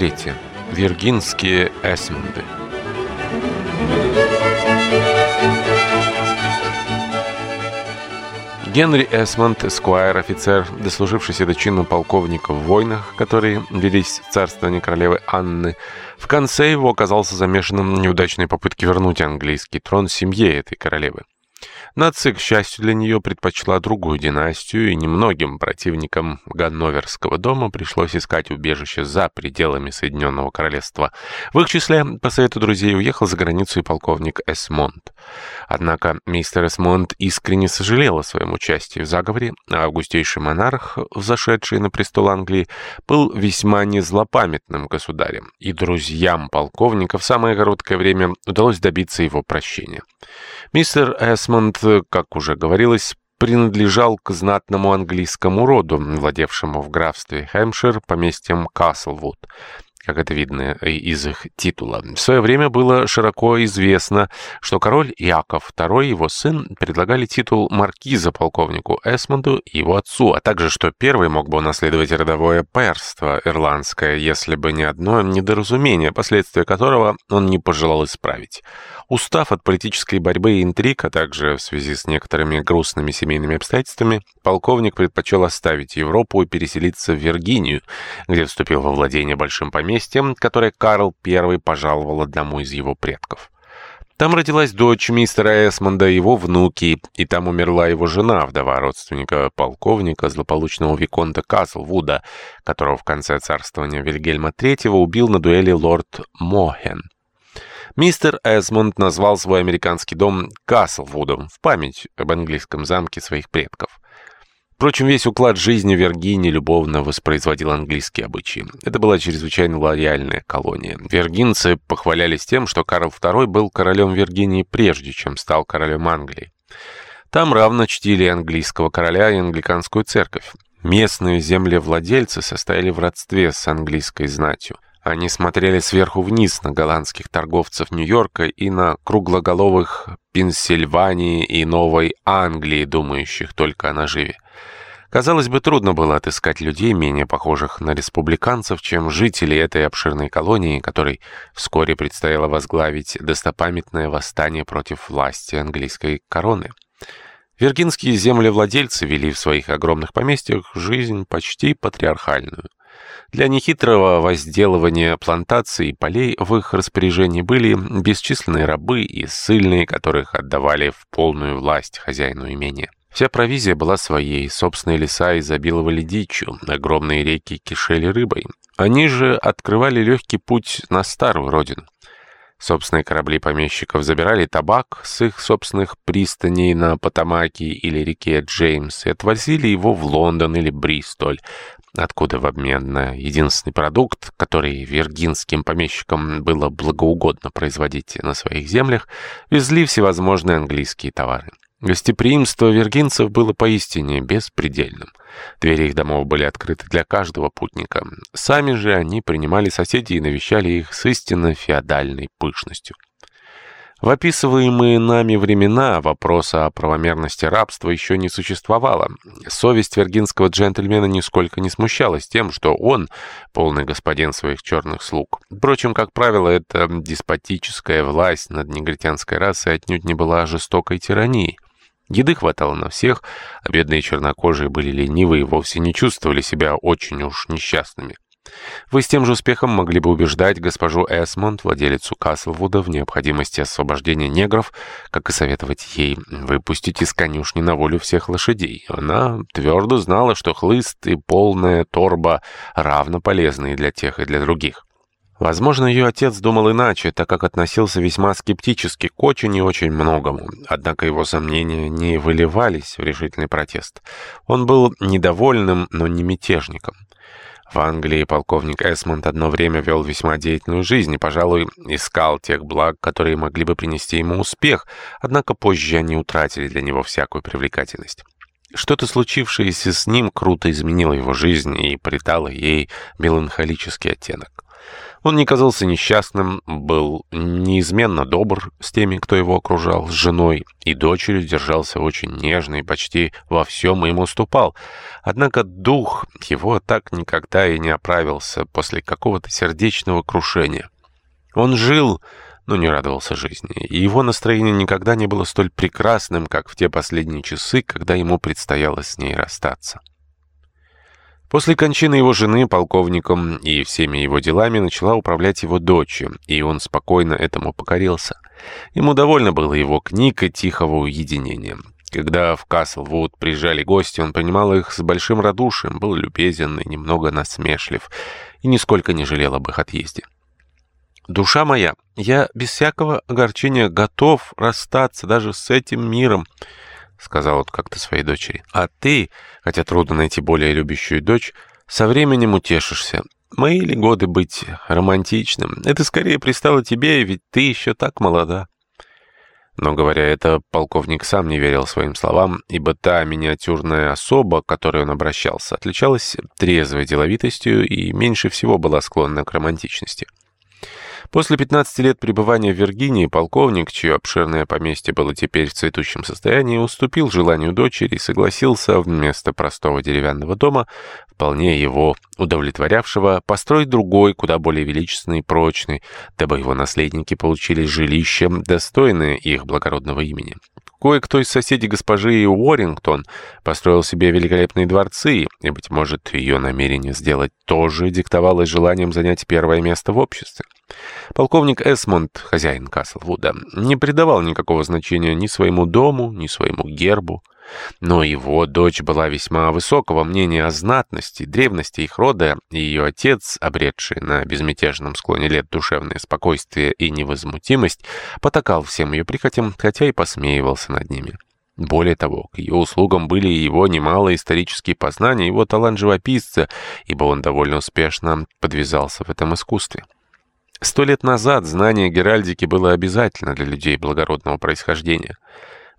Глава 3. Виргинские Эсмонды. Генри Эсмонд, эсквайр, офицер, дослужившийся до чина полковника в войнах, которые велись в царствовании королевы Анны, в конце его оказался замешанным в неудачной попытке вернуть английский трон семье этой королевы. Нация, к счастью для нее, предпочла другую династию, и немногим противникам Ганноверского дома пришлось искать убежище за пределами Соединенного Королевства. В их числе, по совету друзей, уехал за границу и полковник Эсмонд. Однако мистер Эсмонд искренне сожалел о своем участии в заговоре, а августейший монарх, взошедший на престол Англии, был весьма незлопамятным государем, и друзьям полковника в самое короткое время удалось добиться его прощения. Мистер Эсмонд как уже говорилось, принадлежал к знатному английскому роду, владевшему в графстве Хэмпшир поместьем Каслвуд как это видно из их титула. В свое время было широко известно, что король Яков II его сын предлагали титул маркиза полковнику Эсмонду и его отцу, а также, что первый мог бы унаследовать родовое перство ирландское, если бы не одно недоразумение, последствия которого он не пожелал исправить. Устав от политической борьбы и интриг, а также в связи с некоторыми грустными семейными обстоятельствами, полковник предпочел оставить Европу и переселиться в Виргинию, где вступил во владение большим поместьем, которое Карл I пожаловал одному из его предков. Там родилась дочь мистера Эсмонда и его внуки, и там умерла его жена, вдова родственника полковника, злополучного Виконта Каслвуда, которого в конце царствования Вильгельма III убил на дуэли лорд Мохен. Мистер Эсмонд назвал свой американский дом Каслвудом в память об английском замке своих предков. Впрочем, весь уклад жизни Виргинии любовно воспроизводил английские обычаи. Это была чрезвычайно лояльная колония. Виргинцы похвалялись тем, что Карл II был королем Виргинии прежде, чем стал королем Англии. Там равно чтили английского короля и англиканскую церковь. Местные землевладельцы состояли в родстве с английской знатью. Они смотрели сверху вниз на голландских торговцев Нью-Йорка и на круглоголовых Пенсильвании и Новой Англии, думающих только о наживе. Казалось бы, трудно было отыскать людей, менее похожих на республиканцев, чем жители этой обширной колонии, которой вскоре предстояло возглавить достопамятное восстание против власти английской короны. Виргинские землевладельцы вели в своих огромных поместьях жизнь почти патриархальную. Для нехитрого возделывания плантаций и полей в их распоряжении были бесчисленные рабы и ссыльные, которых отдавали в полную власть хозяину имения. Вся провизия была своей, собственные леса изобиловали дичью, огромные реки кишели рыбой. Они же открывали легкий путь на старую родину. Собственные корабли помещиков забирали табак с их собственных пристаней на Потамаке или реке Джеймс и отвозили его в Лондон или Бристоль, откуда в обмен на единственный продукт, который виргинским помещикам было благоугодно производить на своих землях, везли всевозможные английские товары. Гостеприимство виргинцев было поистине беспредельным. Двери их домов были открыты для каждого путника. Сами же они принимали соседей и навещали их с истинно феодальной пышностью. В описываемые нами времена вопроса о правомерности рабства еще не существовало. Совесть виргинского джентльмена нисколько не смущалась тем, что он полный господин своих черных слуг. Впрочем, как правило, эта деспотическая власть над негритянской расой отнюдь не была жестокой тиранией. Еды хватало на всех, а бедные чернокожие были ленивы и вовсе не чувствовали себя очень уж несчастными. Вы с тем же успехом могли бы убеждать госпожу Эсмонд, владелицу Каслвуда, в необходимости освобождения негров, как и советовать ей выпустить из конюшни на волю всех лошадей. Она твердо знала, что хлыст и полная торба равно полезны и для тех, и для других. Возможно, ее отец думал иначе, так как относился весьма скептически к очень и очень многому. Однако его сомнения не выливались в решительный протест. Он был недовольным, но не мятежником. В Англии полковник Эсмонд одно время вел весьма деятельную жизнь и, пожалуй, искал тех благ, которые могли бы принести ему успех, однако позже они утратили для него всякую привлекательность. Что-то случившееся с ним круто изменило его жизнь и придало ей меланхолический оттенок. Он не казался несчастным, был неизменно добр с теми, кто его окружал, с женой и дочерью держался очень нежно и почти во всем им уступал. Однако дух его так никогда и не оправился после какого-то сердечного крушения. Он жил, но не радовался жизни, и его настроение никогда не было столь прекрасным, как в те последние часы, когда ему предстояло с ней расстаться. После кончины его жены полковником и всеми его делами начала управлять его дочь, и он спокойно этому покорился. Ему довольно было его книг и тихого уединения. Когда в Каслвуд приезжали гости, он принимал их с большим радушием, был любезен и немного насмешлив, и нисколько не жалел об их отъезде. «Душа моя, я без всякого огорчения готов расстаться даже с этим миром», — сказал он как-то своей дочери. «А ты, хотя трудно найти более любящую дочь, со временем утешишься. Мои ли годы быть романтичным? Это скорее пристало тебе, ведь ты еще так молода». Но, говоря это, полковник сам не верил своим словам, ибо та миниатюрная особа, к которой он обращался, отличалась трезвой деловитостью и меньше всего была склонна к романтичности. После 15 лет пребывания в Виргинии полковник, чье обширное поместье было теперь в цветущем состоянии, уступил желанию дочери и согласился вместо простого деревянного дома, вполне его удовлетворявшего, построить другой, куда более величественный и прочный, дабы его наследники получили жилище, достойное их благородного имени. Кое-кто из соседей госпожи Уоррингтон построил себе великолепные дворцы, и, быть может, ее намерение сделать тоже диктовалось желанием занять первое место в обществе. Полковник Эсмонд, хозяин Каслвуда, не придавал никакого значения ни своему дому, ни своему гербу. Но его дочь была весьма высокого мнения о знатности, древности их рода, и ее отец, обретший на безмятежном склоне лет душевное спокойствие и невозмутимость, потакал всем ее прихотям, хотя и посмеивался над ними. Более того, к ее услугам были его немалые исторические познания, его талант живописца, ибо он довольно успешно подвязался в этом искусстве. Сто лет назад знание геральдики было обязательно для людей благородного происхождения.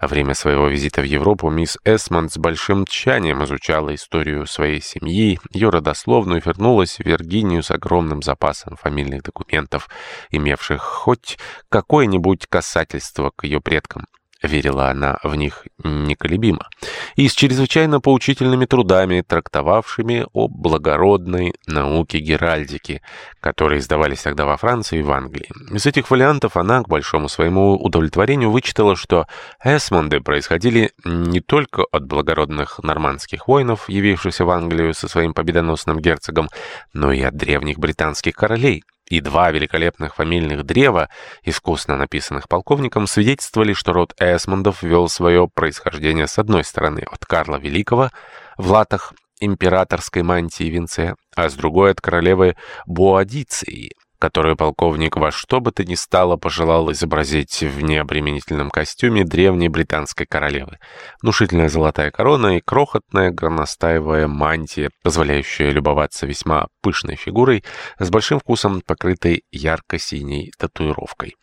Во время своего визита в Европу мисс Эсмонд с большим тщанием изучала историю своей семьи, ее родословную вернулась в Виргинию с огромным запасом фамильных документов, имевших хоть какое-нибудь касательство к ее предкам. Верила она в них неколебимо. И с чрезвычайно поучительными трудами, трактовавшими о благородной науке геральдики, которые издавались тогда во Франции и в Англии. Из этих вариантов она, к большому своему удовлетворению, вычитала, что Эсмонды происходили не только от благородных нормандских воинов, явившихся в Англию со своим победоносным герцогом, но и от древних британских королей и два великолепных фамильных древа, искусно написанных полковником, свидетельствовали, что род Эсмондов вел свое происхождение с одной стороны от Карла Великого в латах императорской мантии венце, а с другой от королевы Буадиции, которую полковник во что бы то ни стало пожелал изобразить в необременительном костюме древней британской королевы. Внушительная золотая корона и крохотная горностаевая мантия, позволяющая любоваться весьма пышной фигурой, с большим вкусом покрытой ярко-синей татуировкой.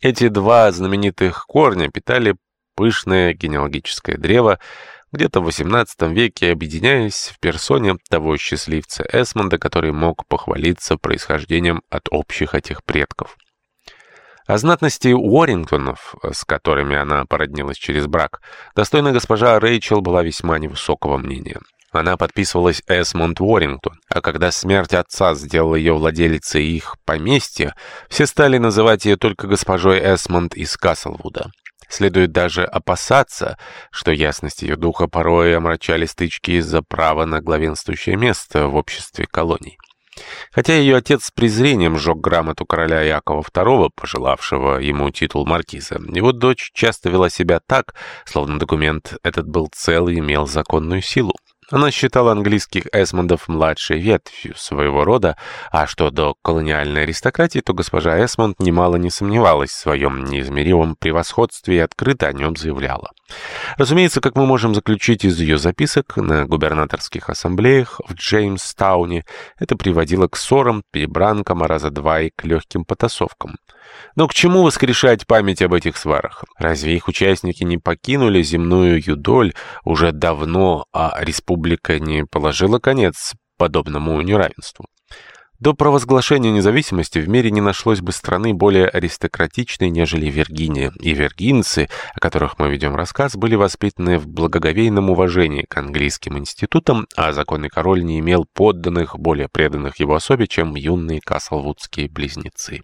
Эти два знаменитых корня питали пышное генеалогическое древо, где-то в XVIII веке объединяясь в персоне того счастливца Эсмонда, который мог похвалиться происхождением от общих этих предков. О знатности Уоррингтонов, с которыми она породнилась через брак, достойная госпожа Рэйчел была весьма невысокого мнения. Она подписывалась Эсмонд Уоррингтон, а когда смерть отца сделала ее владелицей их поместья, все стали называть ее только госпожой Эсмонд из Каслвуда. Следует даже опасаться, что ясность ее духа порой омрачали стычки из-за права на главенствующее место в обществе колоний. Хотя ее отец с презрением сжег грамоту короля Якова II, пожелавшего ему титул маркиза, его дочь часто вела себя так, словно документ этот был целый и имел законную силу. Она считала английских Эсмондов младшей ветвью своего рода, а что до колониальной аристократии, то госпожа Эсмонд немало не сомневалась в своем неизмеримом превосходстве и открыто о нем заявляла. Разумеется, как мы можем заключить из ее записок на губернаторских ассамблеях в Джеймстауне, это приводило к ссорам, перебранкам, а раза два и к легким потасовкам. Но к чему воскрешать память об этих сварах? Разве их участники не покинули земную юдоль уже давно, а республика не положила конец подобному неравенству? До провозглашения независимости в мире не нашлось бы страны более аристократичной, нежели Виргиния, и виргинцы, о которых мы ведем рассказ, были воспитаны в благоговейном уважении к английским институтам, а законный король не имел подданных, более преданных его особе, чем юные каслвудские близнецы.